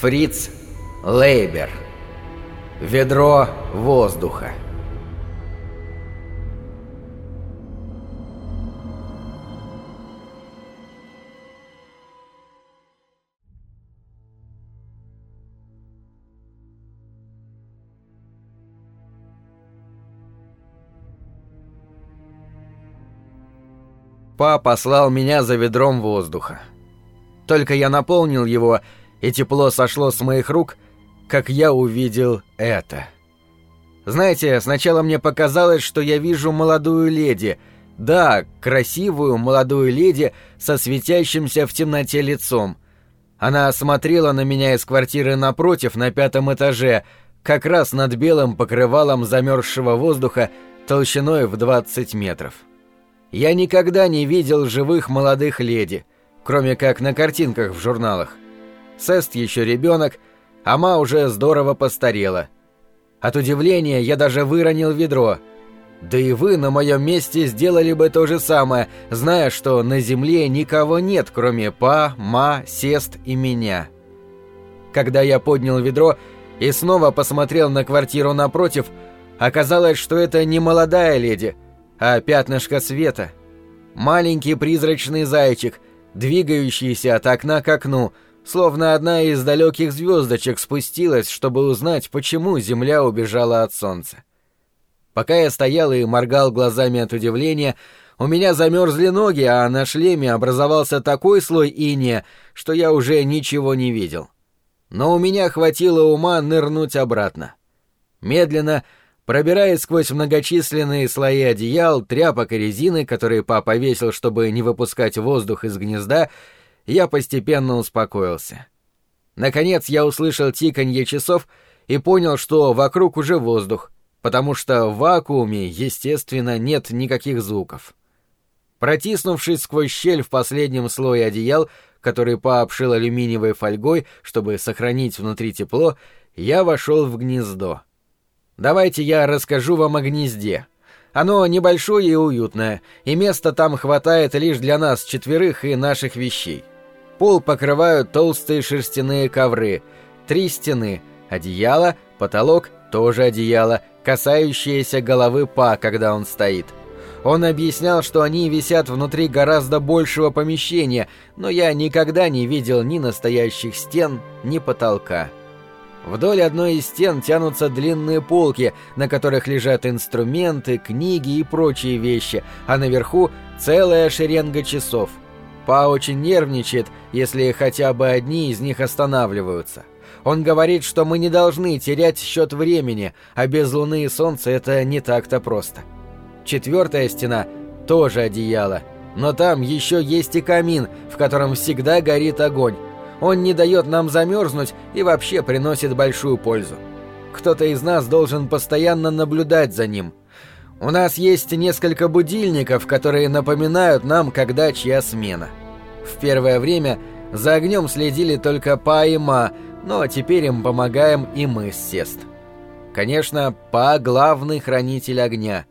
Фриц Лейбер. Ведро воздуха. Па послал меня за ведром воздуха. Только я наполнил его, и тепло сошло с моих рук, как я увидел это. Знаете, сначала мне показалось, что я вижу молодую леди. Да, красивую молодую леди со светящимся в темноте лицом. Она смотрела на меня из квартиры напротив на пятом этаже, как раз над белым покрывалом замерзшего воздуха толщиной в 20 метров. Я никогда не видел живых молодых леди, кроме как на картинках в журналах. Сест еще ребенок, а Ма уже здорово постарела. От удивления я даже выронил ведро. Да и вы на моем месте сделали бы то же самое, зная, что на земле никого нет, кроме Па, Ма, Сест и меня. Когда я поднял ведро и снова посмотрел на квартиру напротив, оказалось, что это не молодая леди — а пятнышко света. Маленький призрачный зайчик, двигающийся от окна к окну, словно одна из далеких звездочек спустилась, чтобы узнать, почему Земля убежала от Солнца. Пока я стоял и моргал глазами от удивления, у меня замерзли ноги, а на шлеме образовался такой слой иния, что я уже ничего не видел. Но у меня хватило ума нырнуть обратно. Медленно, Пробираясь сквозь многочисленные слои одеял, тряпок и резины, которые папа весил, чтобы не выпускать воздух из гнезда, я постепенно успокоился. Наконец я услышал тиканье часов и понял, что вокруг уже воздух, потому что в вакууме, естественно, нет никаких звуков. Протиснувшись сквозь щель в последнем слое одеял, который Па обшил алюминиевой фольгой, чтобы сохранить внутри тепло, я вошел в гнездо. Давайте я расскажу вам о гнезде. Оно небольшое и уютное, и места там хватает лишь для нас четверых и наших вещей. Пол покрывают толстые шерстяные ковры, три стены, одеяло, потолок, тоже одеяло, касающееся головы Па, когда он стоит. Он объяснял, что они висят внутри гораздо большего помещения, но я никогда не видел ни настоящих стен, ни потолка. Вдоль одной из стен тянутся длинные полки, на которых лежат инструменты, книги и прочие вещи, а наверху целая шеренга часов. Па очень нервничает, если хотя бы одни из них останавливаются. Он говорит, что мы не должны терять счет времени, а без луны и солнца это не так-то просто. Четвертая стена тоже одеяло, но там еще есть и камин, в котором всегда горит огонь, он не дает нам замерзнуть и вообще приносит большую пользу. Кто-то из нас должен постоянно наблюдать за ним. У нас есть несколько будильников, которые напоминают нам, когда чья смена. В первое время за огнем следили только Па и Ма, но теперь им помогаем и мы с Сест. Конечно, Па — главный хранитель огня.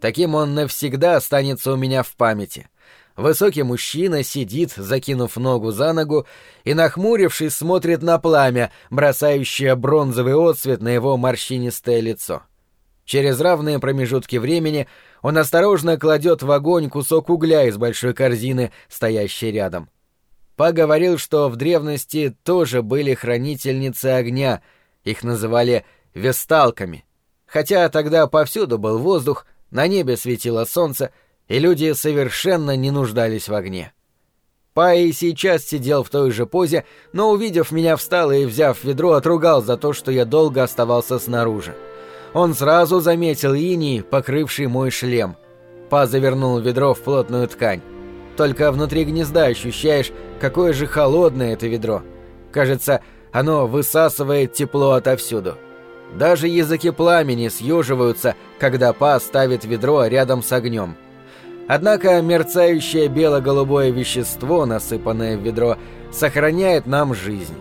Таким он навсегда останется у меня в памяти. Высокий мужчина сидит, закинув ногу за ногу, и, нахмурившись, смотрит на пламя, бросающее бронзовый отсвет на его морщинистое лицо. Через равные промежутки времени он осторожно кладет в огонь кусок угля из большой корзины, стоящей рядом. Па говорил, что в древности тоже были хранительницы огня, их называли весталками. Хотя тогда повсюду был воздух, на небе светило солнце, и люди совершенно не нуждались в огне. Пай сейчас сидел в той же позе, но, увидев меня, встал и, взяв ведро, отругал за то, что я долго оставался снаружи. Он сразу заметил иней, покрывший мой шлем. Па завернул ведро в плотную ткань. Только внутри гнезда ощущаешь, какое же холодное это ведро. Кажется, оно высасывает тепло отовсюду. Даже языки пламени съеживаются, когда Па ставит ведро рядом с огнем. Однако мерцающее бело-голубое вещество, насыпанное в ведро, сохраняет нам жизнь.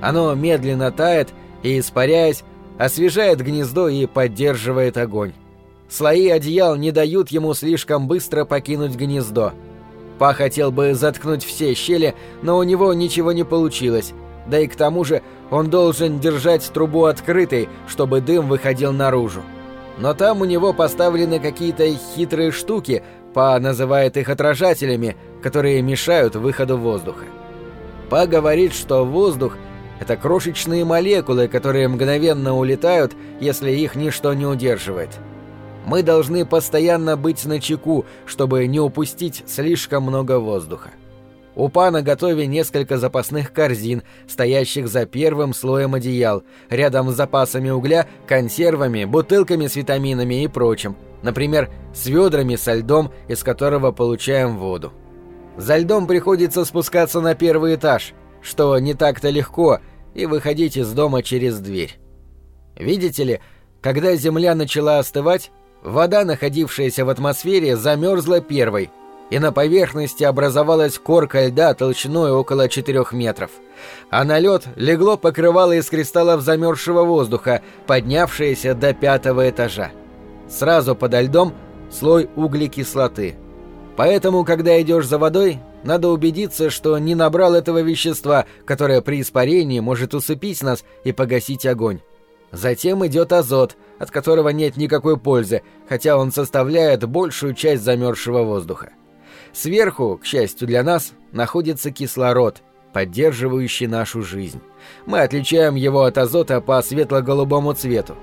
Оно медленно тает и, испаряясь, освежает гнездо и поддерживает огонь. Слои одеял не дают ему слишком быстро покинуть гнездо. Па хотел бы заткнуть все щели, но у него ничего не получилось, Да и к тому же он должен держать трубу открытой, чтобы дым выходил наружу. Но там у него поставлены какие-то хитрые штуки, Па называет их отражателями, которые мешают выходу воздуха. Па говорит, что воздух — это крошечные молекулы, которые мгновенно улетают, если их ничто не удерживает. Мы должны постоянно быть на чеку, чтобы не упустить слишком много воздуха. У пана готове несколько запасных корзин, стоящих за первым слоем одеял, рядом с запасами угля, консервами, бутылками с витаминами и прочим, например, с ведрами со льдом, из которого получаем воду. За льдом приходится спускаться на первый этаж, что не так-то легко, и выходить из дома через дверь. Видите ли, когда земля начала остывать, вода, находившаяся в атмосфере, замерзла первой – и на поверхности образовалась корка льда толщиной около 4 метров. А на лед легло покрывало из кристаллов замерзшего воздуха, поднявшееся до пятого этажа. Сразу подо льдом слой углекислоты. Поэтому, когда идешь за водой, надо убедиться, что не набрал этого вещества, которое при испарении может усыпить нас и погасить огонь. Затем идет азот, от которого нет никакой пользы, хотя он составляет большую часть замерзшего воздуха. Сверху, к счастью для нас, находится кислород, поддерживающий нашу жизнь. Мы отличаем его от азота по светло-голубому цвету.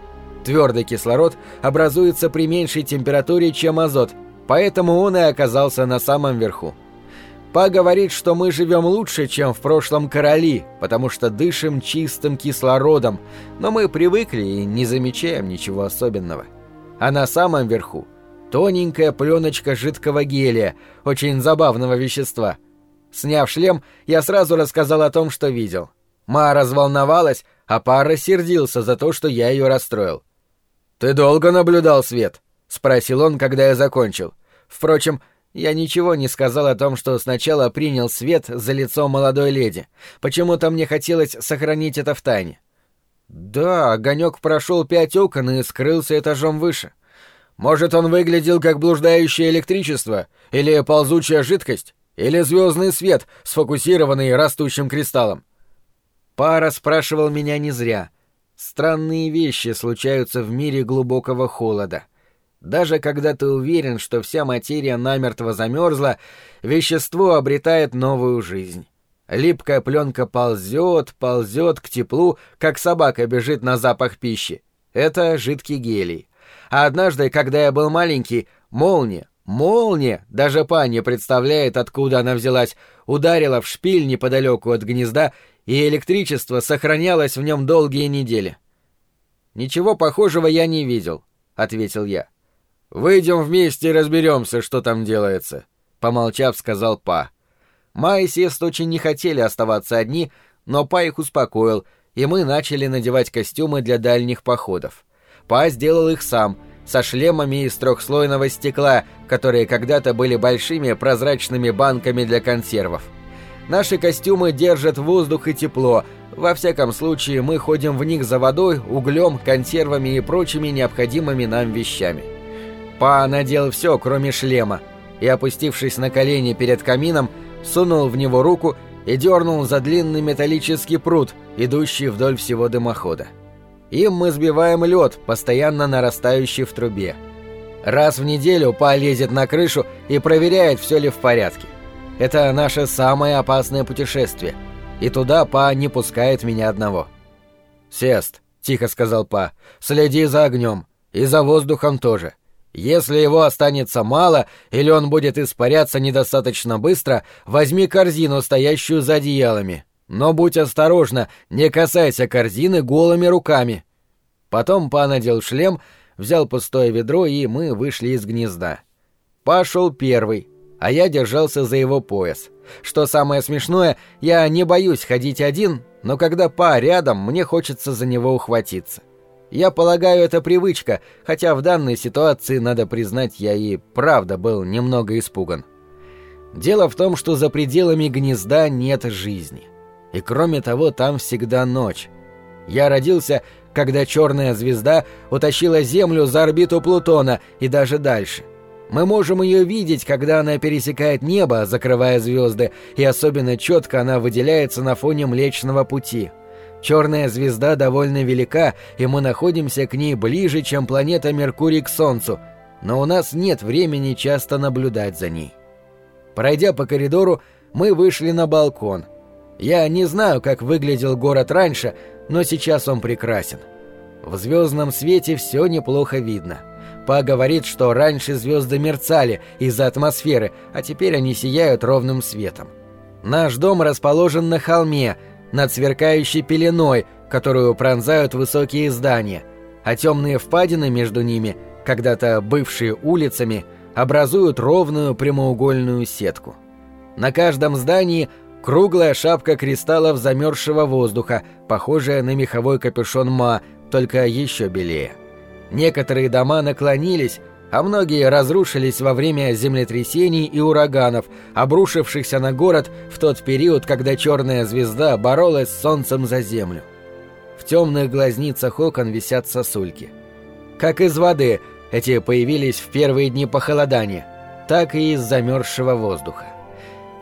Твердый кислород образуется при меньшей температуре, чем азот, поэтому он и оказался на самом верху. Па говорит, что мы живем лучше, чем в прошлом короли, потому что дышим чистым кислородом, но мы привыкли и не замечаем ничего особенного. А на самом верху тоненькая пленочка жидкого гелия, очень забавного вещества. Сняв шлем, я сразу рассказал о том, что видел. Ма разволновалась, а Па рассердился за то, что я ее расстроил. «Ты долго наблюдал свет?» — спросил он, когда я закончил. Впрочем, я ничего не сказал о том, что сначала принял свет за лицо молодой леди. Почему-то мне хотелось сохранить это в тайне. Да, огонек прошел пять окон и скрылся этажом выше. Может, он выглядел как блуждающее электричество, или ползучая жидкость, или звездный свет, сфокусированный растущим кристаллом. Пара спрашивал меня не зря. Странные вещи случаются в мире глубокого холода. Даже когда ты уверен, что вся материя намертво замерзла, вещество обретает новую жизнь. Липкая пленка ползет, ползет к теплу, как собака бежит на запах пищи. Это жидкий гелий. А однажды, когда я был маленький, молния, молния, даже па не представляет, откуда она взялась, ударила в шпиль неподалеку от гнезда, и электричество сохранялось в нем долгие недели. «Ничего похожего я не видел», — ответил я. «Выйдем вместе и разберемся, что там делается», — помолчав, сказал Па. Ма и Сест очень не хотели оставаться одни, но Па их успокоил, и мы начали надевать костюмы для дальних походов. Па сделал их сам, со шлемами из трехслойного стекла, которые когда-то были большими прозрачными банками для консервов. Наши костюмы держат воздух и тепло, во всяком случае мы ходим в них за водой, углем, консервами и прочими необходимыми нам вещами. Па надел все, кроме шлема, и, опустившись на колени перед камином, сунул в него руку и дернул за длинный металлический пруд, идущий вдоль всего дымохода. Им мы сбиваем лед, постоянно нарастающий в трубе. Раз в неделю Па лезет на крышу и проверяет, все ли в порядке. Это наше самое опасное путешествие. И туда Па не пускает меня одного. «Сест», — тихо сказал Па, — «следи за огнем. И за воздухом тоже. Если его останется мало, или он будет испаряться недостаточно быстро, возьми корзину, стоящую за одеялами. Но будь осторожна, не касайся корзины голыми руками. Потом Па надел шлем, взял пустое ведро, и мы вышли из гнезда. Па шел первый, а я держался за его пояс. Что самое смешное, я не боюсь ходить один, но когда Па рядом, мне хочется за него ухватиться. Я полагаю, это привычка, хотя в данной ситуации, надо признать, я и правда был немного испуган. Дело в том, что за пределами гнезда нет жизни. И кроме того, там всегда ночь. Я родился, когда черная звезда утащила Землю за орбиту Плутона и даже дальше. Мы можем ее видеть, когда она пересекает небо, закрывая звезды, и особенно четко она выделяется на фоне Млечного Пути. Черная звезда довольно велика, и мы находимся к ней ближе, чем планета Меркурий к Солнцу, но у нас нет времени часто наблюдать за ней. Пройдя по коридору, мы вышли на балкон. Я не знаю, как выглядел город раньше, но сейчас он прекрасен. В звездном свете все неплохо видно. Па говорит, что раньше звезды мерцали из-за атмосферы, а теперь они сияют ровным светом. Наш дом расположен на холме, над сверкающей пеленой, которую пронзают высокие здания, а темные впадины между ними, когда-то бывшие улицами, образуют ровную прямоугольную сетку. На каждом здании круглая шапка кристаллов замерзшего воздуха, похожая на меховой капюшон Ма, только еще белее. Некоторые дома наклонились, а многие разрушились во время землетрясений и ураганов, обрушившихся на город в тот период, когда черная звезда боролась с солнцем за землю. В темных глазницах окон висят сосульки. Как из воды – эти появились в первые дни похолодания, так и из замерзшего воздуха.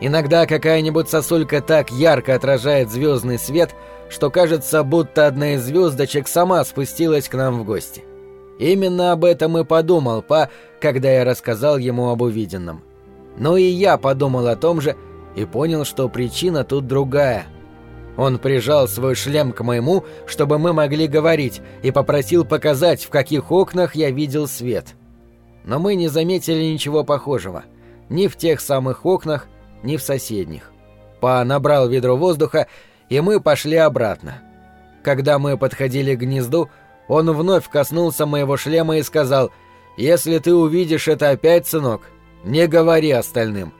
Иногда какая-нибудь сосулька так ярко отражает звездный свет, что кажется, будто одна из звездочек сама спустилась к нам в гости. Именно об этом и подумал Па, когда я рассказал ему об увиденном. Но и я подумал о том же и понял, что причина тут другая — он прижал свой шлем к моему, чтобы мы могли говорить, и попросил показать, в каких окнах я видел свет. Но мы не заметили ничего похожего. Ни в тех самых окнах, ни в соседних. Па набрал ведро воздуха, и мы пошли обратно. Когда мы подходили к гнезду, он вновь коснулся моего шлема и сказал, «Если ты увидишь это опять, сынок, не говори остальным.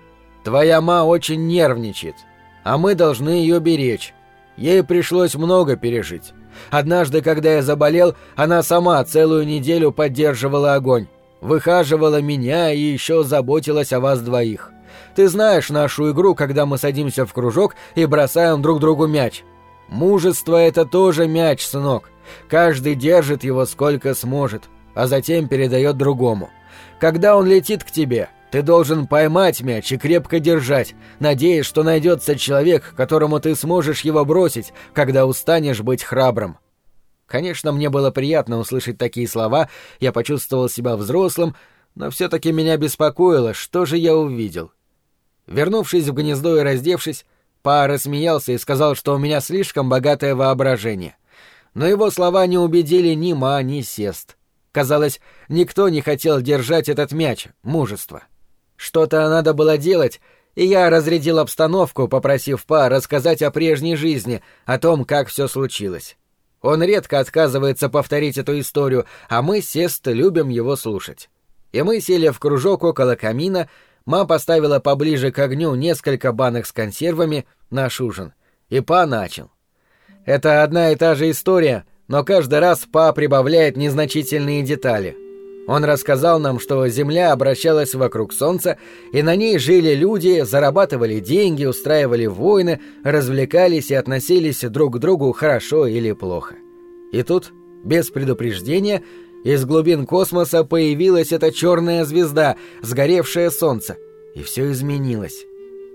Твоя ма очень нервничает, а мы должны ее беречь». Ей пришлось много пережить. Однажды, когда я заболел, она сама целую неделю поддерживала огонь, выхаживала меня и еще заботилась о вас двоих. Ты знаешь нашу игру, когда мы садимся в кружок и бросаем друг другу мяч. Мужество — это тоже мяч, сынок. Каждый держит его сколько сможет, а затем передает другому. Когда он летит к тебе — ты должен поймать мяч и крепко держать, надеясь, что найдется человек, которому ты сможешь его бросить, когда устанешь быть храбрым. Конечно, мне было приятно услышать такие слова, я почувствовал себя взрослым, но все-таки меня беспокоило, что же я увидел. Вернувшись в гнездо и раздевшись, Па рассмеялся и сказал, что у меня слишком богатое воображение. Но его слова не убедили ни Ма, ни Сест. Казалось, никто не хотел держать этот мяч, мужество. Что-то надо было делать, и я разрядил обстановку, попросив Па рассказать о прежней жизни, о том, как все случилось. Он редко отказывается повторить эту историю, а мы, Сест, любим его слушать. И мы сели в кружок около камина, Ма поставила поближе к огню несколько банок с консервами, наш ужин, и Па начал. Это одна и та же история, но каждый раз Па прибавляет незначительные детали — он рассказал нам, что Земля обращалась вокруг Солнца, и на ней жили люди, зарабатывали деньги, устраивали войны, развлекались и относились друг к другу хорошо или плохо. И тут, без предупреждения, из глубин космоса появилась эта черная звезда, сгоревшее Солнце, и все изменилось.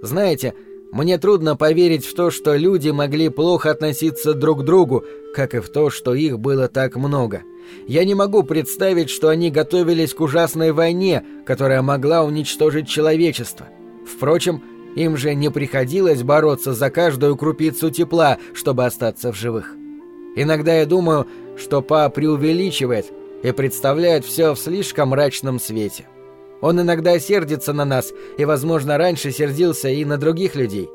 Знаете, мне трудно поверить в то, что люди могли плохо относиться друг к другу, как и в то, что их было так много — я не могу представить, что они готовились к ужасной войне, которая могла уничтожить человечество. Впрочем, им же не приходилось бороться за каждую крупицу тепла, чтобы остаться в живых. Иногда я думаю, что Па преувеличивает и представляет все в слишком мрачном свете. Он иногда сердится на нас, и, возможно, раньше сердился и на других людей.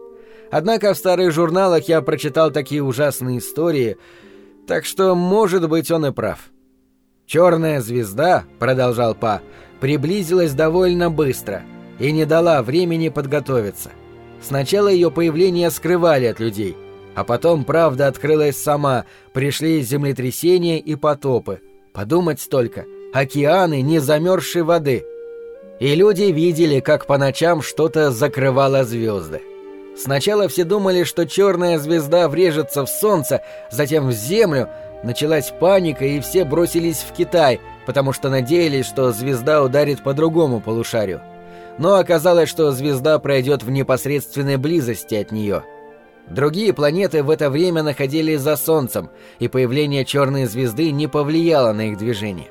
Однако в старых журналах я прочитал такие ужасные истории, так что, может быть, он и прав. Черная звезда, продолжал Па, приблизилась довольно быстро и не дала времени подготовиться. Сначала ее появление скрывали от людей, а потом правда открылась сама, пришли землетрясения и потопы. Подумать только, океаны не замерзшей воды. И люди видели, как по ночам что-то закрывало звезды. Сначала все думали, что черная звезда врежется в солнце, затем в землю, началась паника, и все бросились в Китай, потому что надеялись, что звезда ударит по другому полушарию. Но оказалось, что звезда пройдет в непосредственной близости от нее. Другие планеты в это время находились за Солнцем, и появление черной звезды не повлияло на их движение.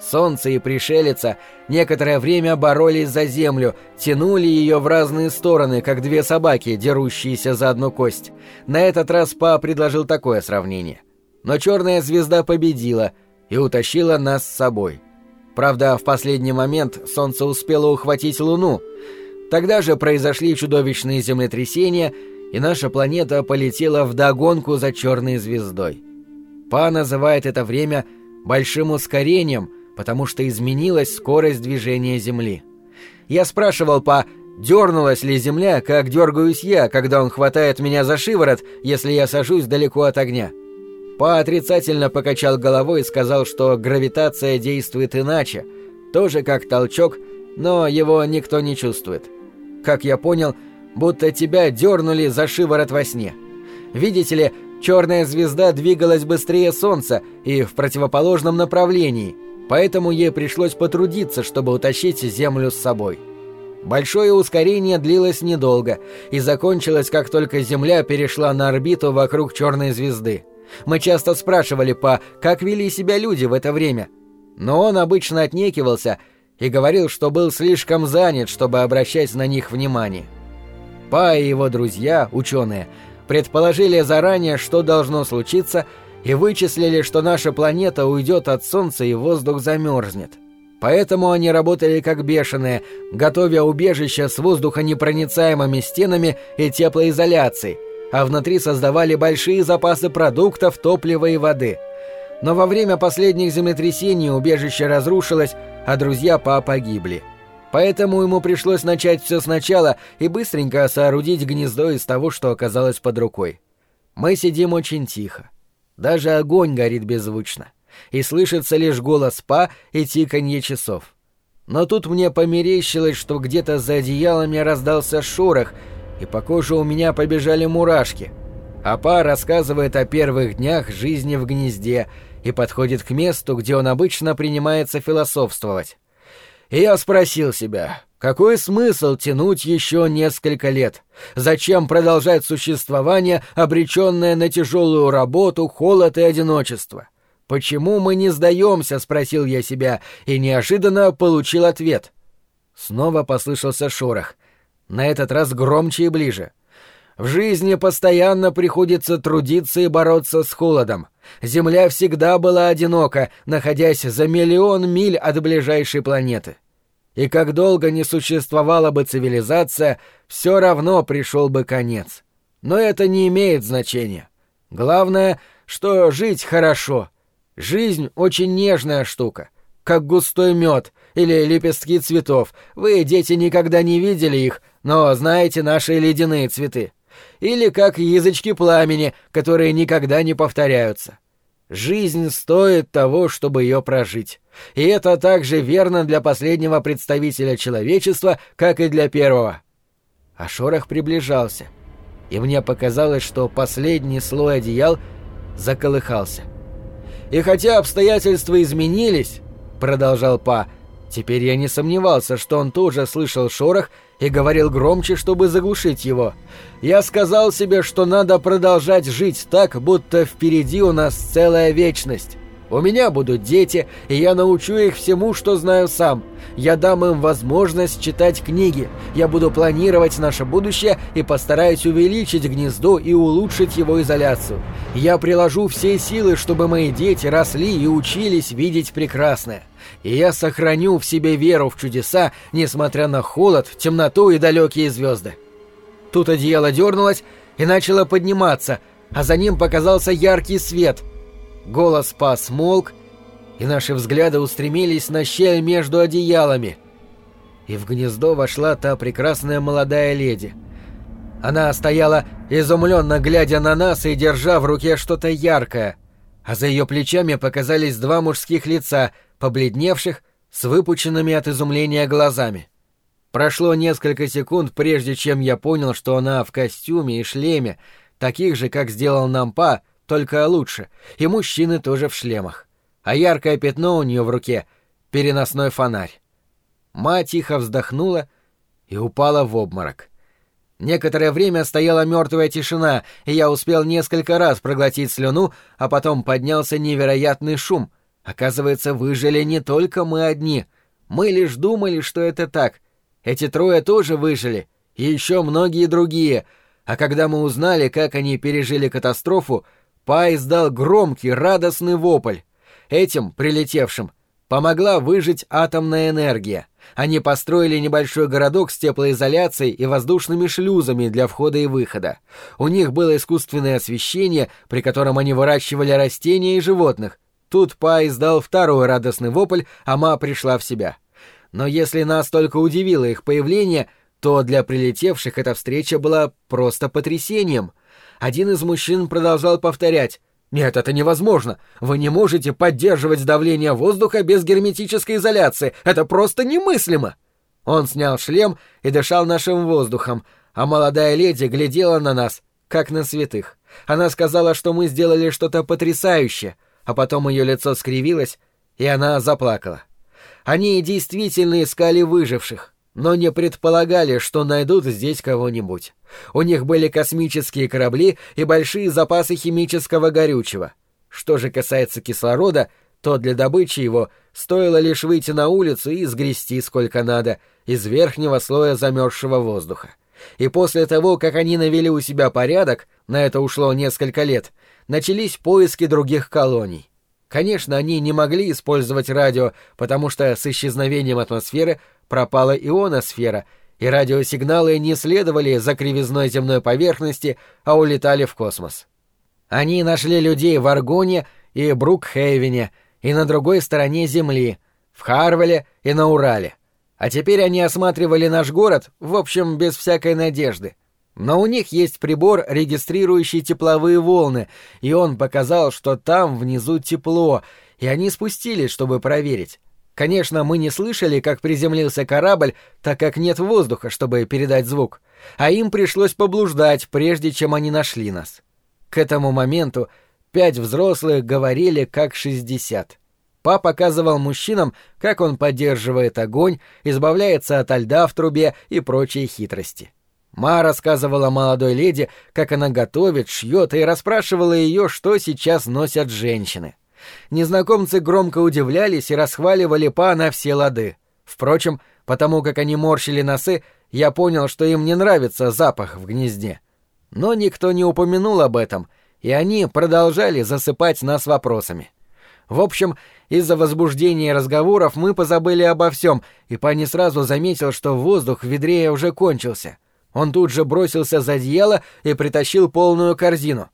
Солнце и пришелица некоторое время боролись за Землю, тянули ее в разные стороны, как две собаки, дерущиеся за одну кость. На этот раз Па предложил такое сравнение. Но черная звезда победила и утащила нас с собой. Правда, в последний момент Солнце успело ухватить Луну. Тогда же произошли чудовищные землетрясения, и наша планета полетела в догонку за черной звездой. Па называет это время «большим ускорением», потому что изменилась скорость движения Земли. Я спрашивал Па, дернулась ли Земля, как дергаюсь я, когда он хватает меня за шиворот, если я сажусь далеко от огня. Па отрицательно покачал головой и сказал, что гравитация действует иначе, тоже как толчок, но его никто не чувствует. Как я понял, будто тебя дернули за шиворот во сне. Видите ли, черная звезда двигалась быстрее Солнца и в противоположном направлении, поэтому ей пришлось потрудиться, чтобы утащить Землю с собой. Большое ускорение длилось недолго и закончилось, как только Земля перешла на орбиту вокруг черной звезды. Мы часто спрашивали Па, как вели себя люди в это время. Но он обычно отнекивался и говорил, что был слишком занят, чтобы обращать на них внимание. Па и его друзья, ученые, предположили заранее, что должно случиться, и вычислили, что наша планета уйдет от Солнца и воздух замерзнет. Поэтому они работали как бешеные, готовя убежища с воздухонепроницаемыми стенами и теплоизоляцией, а внутри создавали большие запасы продуктов, топлива и воды. Но во время последних землетрясений убежище разрушилось, а друзья Па погибли. Поэтому ему пришлось начать все сначала и быстренько соорудить гнездо из того, что оказалось под рукой. Мы сидим очень тихо. Даже огонь горит беззвучно. И слышится лишь голос Па и тиканье часов. Но тут мне померещилось, что где-то за одеялами раздался шорох — и по коже у меня побежали мурашки. Апа рассказывает о первых днях жизни в гнезде и подходит к месту, где он обычно принимается философствовать. И я спросил себя, какой смысл тянуть еще несколько лет? Зачем продолжать существование, обреченное на тяжелую работу, холод и одиночество? Почему мы не сдаемся, спросил я себя, и неожиданно получил ответ. Снова послышался шорох — на этот раз громче и ближе. В жизни постоянно приходится трудиться и бороться с холодом. Земля всегда была одинока, находясь за миллион миль от ближайшей планеты. И как долго не существовала бы цивилизация, все равно пришел бы конец. Но это не имеет значения. Главное, что жить хорошо. Жизнь очень нежная штука, как густой мед или лепестки цветов. Вы, дети, никогда не видели их, но знаете наши ледяные цветы. Или как язычки пламени, которые никогда не повторяются. Жизнь стоит того, чтобы ее прожить. И это также верно для последнего представителя человечества, как и для первого. А шорох приближался, и мне показалось, что последний слой одеял заколыхался. И хотя обстоятельства изменились, продолжал Па, теперь я не сомневался, что он тоже слышал шорох и говорил громче, чтобы заглушить его. Я сказал себе, что надо продолжать жить так, будто впереди у нас целая вечность. У меня будут дети, и я научу их всему, что знаю сам. Я дам им возможность читать книги. Я буду планировать наше будущее и постараюсь увеличить гнездо и улучшить его изоляцию. Я приложу все силы, чтобы мои дети росли и учились видеть прекрасное. И я сохраню в себе веру в чудеса, несмотря на холод, темноту и далекие звезды. Тут одеяло дернулось и начало подниматься, а за ним показался яркий свет — Голос пас смолк, и наши взгляды устремились на щель между одеялами. И в гнездо вошла та прекрасная молодая леди. Она стояла, изумленно глядя на нас и держа в руке что-то яркое, а за ее плечами показались два мужских лица, побледневших, с выпученными от изумления глазами. Прошло несколько секунд, прежде чем я понял, что она в костюме и шлеме, таких же, как сделал нам Па, только лучше, и мужчины тоже в шлемах. А яркое пятно у нее в руке — переносной фонарь. Ма тихо вздохнула и упала в обморок. Некоторое время стояла мертвая тишина, и я успел несколько раз проглотить слюну, а потом поднялся невероятный шум. Оказывается, выжили не только мы одни. Мы лишь думали, что это так. Эти трое тоже выжили, и еще многие другие. А когда мы узнали, как они пережили катастрофу, Па издал громкий, радостный вопль. Этим, прилетевшим, помогла выжить атомная энергия. Они построили небольшой городок с теплоизоляцией и воздушными шлюзами для входа и выхода. У них было искусственное освещение, при котором они выращивали растения и животных. Тут Па издал второй радостный вопль, а Ма пришла в себя. Но если нас только удивило их появление, то для прилетевших эта встреча была просто потрясением. Один из мужчин продолжал повторять «Нет, это невозможно. Вы не можете поддерживать давление воздуха без герметической изоляции. Это просто немыслимо!» Он снял шлем и дышал нашим воздухом, а молодая леди глядела на нас, как на святых. Она сказала, что мы сделали что-то потрясающее, а потом ее лицо скривилось, и она заплакала. Они действительно искали выживших но не предполагали, что найдут здесь кого-нибудь. У них были космические корабли и большие запасы химического горючего. Что же касается кислорода, то для добычи его стоило лишь выйти на улицу и сгрести сколько надо из верхнего слоя замерзшего воздуха. И после того, как они навели у себя порядок, на это ушло несколько лет, начались поиски других колоний. Конечно, они не могли использовать радио, потому что с исчезновением атмосферы пропала ионосфера, и радиосигналы не следовали за кривизной земной поверхности, а улетали в космос. Они нашли людей в Аргоне и Брукхейвене, и на другой стороне Земли, в Харвеле и на Урале. А теперь они осматривали наш город, в общем, без всякой надежды. Но у них есть прибор, регистрирующий тепловые волны, и он показал, что там внизу тепло, и они спустились, чтобы проверить. Конечно, мы не слышали, как приземлился корабль, так как нет воздуха, чтобы передать звук, а им пришлось поблуждать, прежде чем они нашли нас. К этому моменту пять взрослых говорили как шестьдесят. Па показывал мужчинам, как он поддерживает огонь, избавляется от льда в трубе и прочие хитрости. Ма рассказывала молодой леди, как она готовит, шьет и расспрашивала ее, что сейчас носят женщины. Незнакомцы громко удивлялись и расхваливали Па на все лады. Впрочем, потому как они морщили носы, я понял, что им не нравится запах в гнезде. Но никто не упомянул об этом, и они продолжали засыпать нас вопросами. В общем, из-за возбуждения разговоров мы позабыли обо всем, и Па не сразу заметил, что воздух в ведре уже кончился — он тут же бросился за одеяло и притащил полную корзину.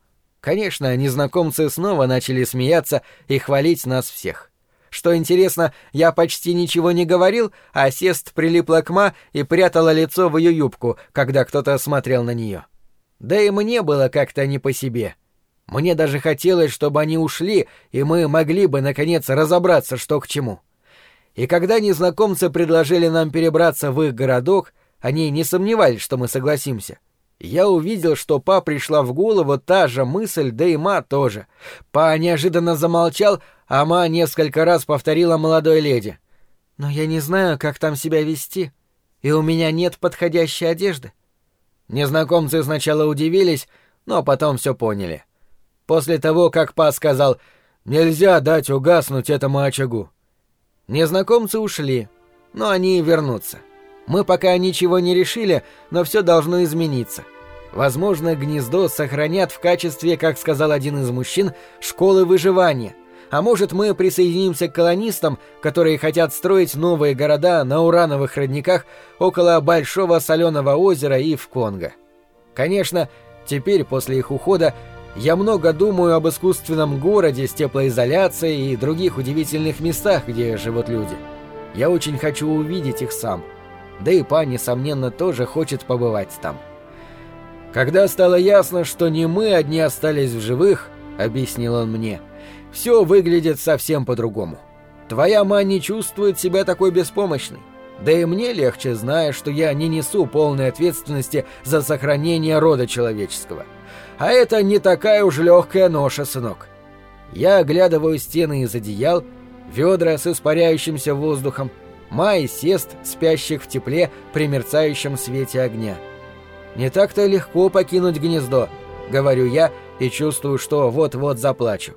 Конечно, незнакомцы снова начали смеяться и хвалить нас всех. Что интересно, я почти ничего не говорил, а Сест прилипла к Ма и прятала лицо в ее юбку, когда кто-то смотрел на нее. Да и мне было как-то не по себе. Мне даже хотелось, чтобы они ушли, и мы могли бы, наконец, разобраться, что к чему. И когда незнакомцы предложили нам перебраться в их городок, они не сомневались, что мы согласимся. Я увидел, что Па пришла в голову та же мысль, да и Ма тоже. Па неожиданно замолчал, а Ма несколько раз повторила молодой леди. «Но я не знаю, как там себя вести, и у меня нет подходящей одежды». Незнакомцы сначала удивились, но потом все поняли. После того, как Па сказал «Нельзя дать угаснуть этому очагу». Незнакомцы ушли, но они вернутся. Мы пока ничего не решили, но все должно измениться. Возможно, гнездо сохранят в качестве, как сказал один из мужчин, школы выживания. А может, мы присоединимся к колонистам, которые хотят строить новые города на урановых родниках около Большого соленого озера и в Конго. Конечно, теперь, после их ухода, я много думаю об искусственном городе с теплоизоляцией и других удивительных местах, где живут люди. Я очень хочу увидеть их сам — да и Па, несомненно, тоже хочет побывать там. «Когда стало ясно, что не мы одни остались в живых», — объяснил он мне, — «все выглядит совсем по-другому. Твоя ма не чувствует себя такой беспомощной. Да и мне легче, зная, что я не несу полной ответственности за сохранение рода человеческого. А это не такая уж легкая ноша, сынок. Я оглядываю стены из одеял, ведра с испаряющимся воздухом, май сест, спящих в тепле при мерцающем свете огня. Не так-то легко покинуть гнездо, говорю я и чувствую, что вот-вот заплачу.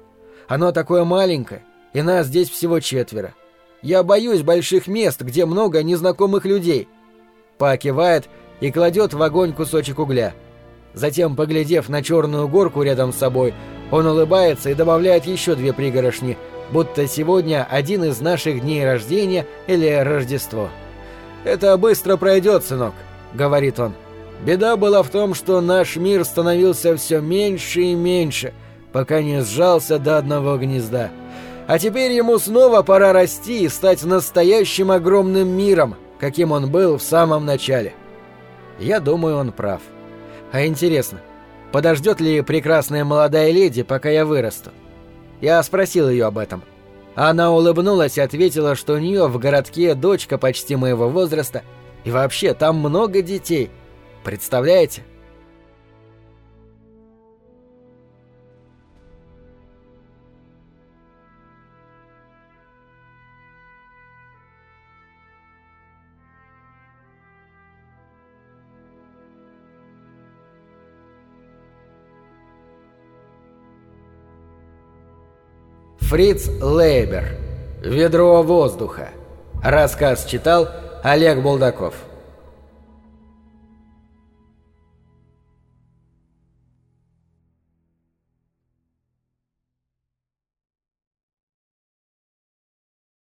Оно такое маленькое, и нас здесь всего четверо. Я боюсь больших мест, где много незнакомых людей. Па кивает и кладет в огонь кусочек угля. Затем, поглядев на черную горку рядом с собой, он улыбается и добавляет еще две пригорошни, будто сегодня один из наших дней рождения или Рождество. «Это быстро пройдет, сынок», — говорит он. «Беда была в том, что наш мир становился все меньше и меньше, пока не сжался до одного гнезда. А теперь ему снова пора расти и стать настоящим огромным миром, каким он был в самом начале». Я думаю, он прав. А интересно, подождет ли прекрасная молодая леди, пока я вырасту? Я спросил ее об этом. Она улыбнулась и ответила, что у нее в городке дочка почти моего возраста, и вообще там много детей. Представляете? Фриц Лейбер. Ведро воздуха. Рассказ читал Олег Булдаков.